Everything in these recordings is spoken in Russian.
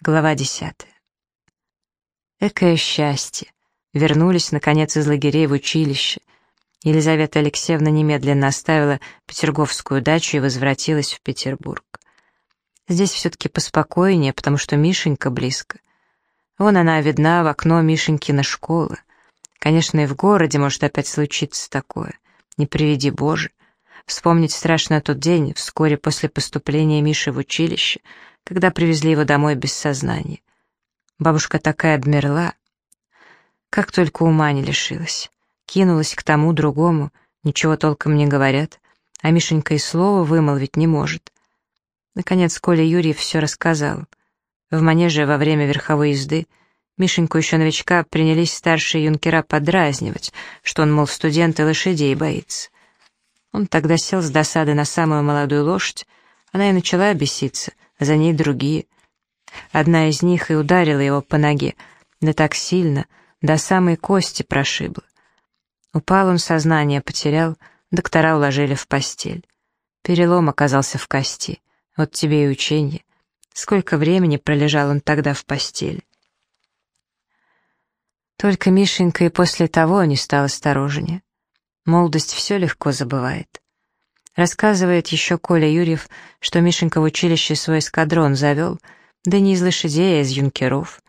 Глава десятая. Экое счастье! Вернулись, наконец, из лагерей в училище. Елизавета Алексеевна немедленно оставила Петерговскую дачу и возвратилась в Петербург. Здесь все-таки поспокойнее, потому что Мишенька близко. Вон она видна в окно Мишенькина школы. Конечно, и в городе может опять случиться такое. Не приведи Боже. Вспомнить страшно тот день, вскоре после поступления Миши в училище — когда привезли его домой без сознания. Бабушка такая обмерла. Как только ума не лишилась. Кинулась к тому, другому, ничего толком не говорят, а Мишенька и слова вымолвить не может. Наконец Коля Юрьев все рассказал. В манеже во время верховой езды Мишеньку еще новичка принялись старшие юнкера подразнивать, что он, мол, студент и лошадей боится. Он тогда сел с досады на самую молодую лошадь, она и начала беситься — за ней другие. Одна из них и ударила его по ноге, да так сильно, до самой кости прошибла. Упал он, сознание потерял, доктора уложили в постель. Перелом оказался в кости, вот тебе и ученье. Сколько времени пролежал он тогда в постели. Только Мишенька и после того не стал осторожнее. Молодость все легко забывает. Рассказывает еще Коля Юрьев, что Мишенька в училище свой эскадрон завел, да не из лошадей, а из юнкеров.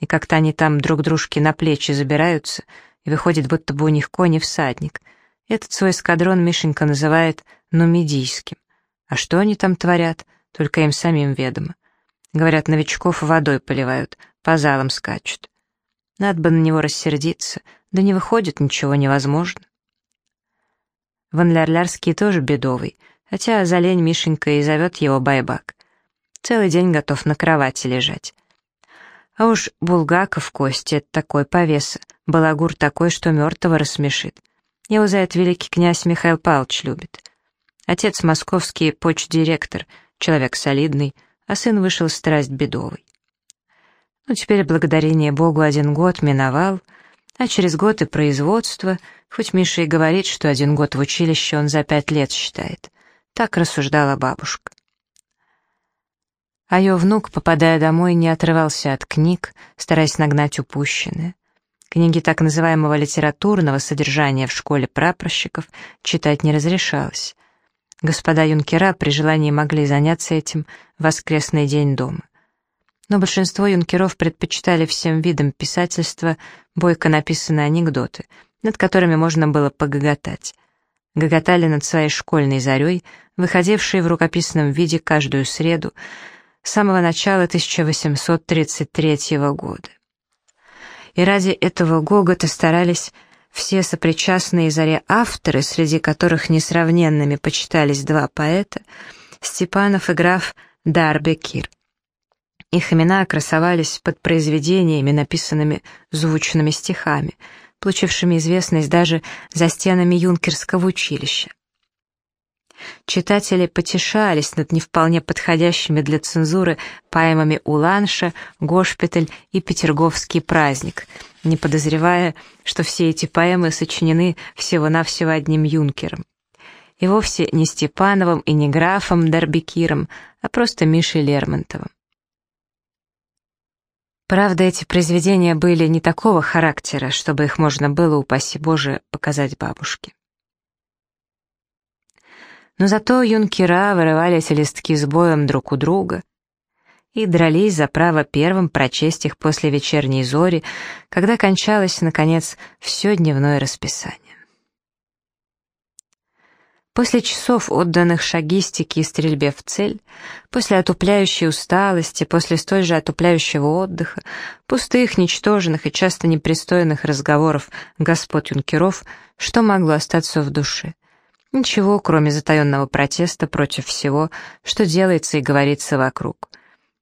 И как-то они там друг дружке на плечи забираются, и выходит, будто бы у них конь и всадник. Этот свой эскадрон Мишенька называет нумидийским. А что они там творят, только им самим ведомо. Говорят, новичков водой поливают, по залам скачут. Надо бы на него рассердиться, да не выходит ничего невозможно. Ванлярлярский тоже бедовый, хотя за лень Мишенька и зовет его Байбак. Целый день готов на кровати лежать. А уж Булгаков Кости — это такой повеса, балагур такой, что мертвого рассмешит. Его за это великий князь Михаил Павлович любит. Отец московский почт-директор, человек солидный, а сын вышел страсть бедовый. Ну, теперь благодарение Богу один год миновал — а через год и производство, хоть Миша и говорит, что один год в училище он за пять лет считает. Так рассуждала бабушка. А ее внук, попадая домой, не отрывался от книг, стараясь нагнать упущенное. Книги так называемого литературного содержания в школе прапорщиков читать не разрешалось. Господа юнкера при желании могли заняться этим в воскресный день дома но большинство юнкеров предпочитали всем видам писательства бойко написанные анекдоты, над которыми можно было погоготать. Гоготали над своей школьной зарей, выходившей в рукописном виде каждую среду с самого начала 1833 года. И ради этого гогота старались все сопричастные заре авторы, среди которых несравненными почитались два поэта, Степанов и граф Дарбекир. Их имена красовались под произведениями, написанными звучными стихами, получившими известность даже за стенами юнкерского училища. Читатели потешались над не вполне подходящими для цензуры поэмами «Уланша», «Госпиталь» и «Петерговский праздник», не подозревая, что все эти поэмы сочинены всего-навсего одним юнкером. И вовсе не Степановым и не графом Дарбекиром, а просто Мишей Лермонтовым. Правда, эти произведения были не такого характера, чтобы их можно было, упаси Боже, показать бабушке. Но зато юнкера вырывали эти листки с боем друг у друга и дрались за право первым прочесть их после вечерней зори, когда кончалось, наконец, все дневное расписание. После часов, отданных шагистике и стрельбе в цель, после отупляющей усталости, после столь же отупляющего отдыха, пустых, ничтожных и часто непристойных разговоров господ юнкеров, что могло остаться в душе? Ничего, кроме затаенного протеста против всего, что делается и говорится вокруг.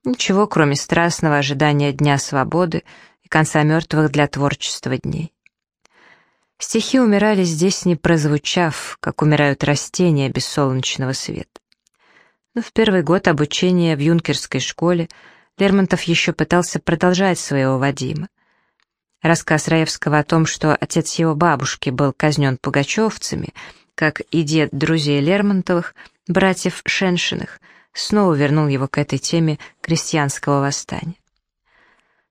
Ничего, кроме страстного ожидания Дня свободы и конца мертвых для творчества дней. Стихи умирали здесь, не прозвучав, как умирают растения без солнечного света. Но в первый год обучения в юнкерской школе Лермонтов еще пытался продолжать своего Вадима. Рассказ Раевского о том, что отец его бабушки был казнен пугачевцами, как и дед друзей Лермонтовых, братьев Шеншиных, снова вернул его к этой теме крестьянского восстания.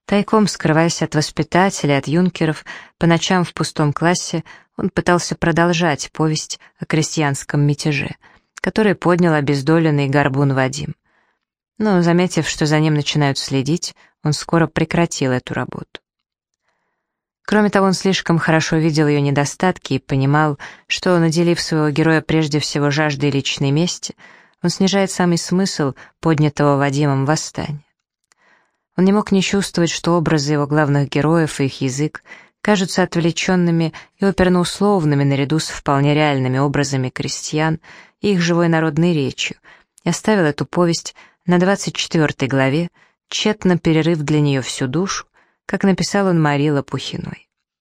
Тайком скрываясь от воспитателей, от юнкеров, по ночам в пустом классе он пытался продолжать повесть о крестьянском мятеже, который поднял обездоленный горбун Вадим. Но, заметив, что за ним начинают следить, он скоро прекратил эту работу. Кроме того, он слишком хорошо видел ее недостатки и понимал, что, наделив своего героя прежде всего жаждой личной мести, он снижает самый смысл поднятого Вадимом восстания. Он не мог не чувствовать, что образы его главных героев и их язык кажутся отвлеченными и оперноусловными наряду с вполне реальными образами крестьян и их живой народной речью, и оставил эту повесть на 24 главе, тщетно перерыв для нее всю душу, как написал он Марии Лопухиной.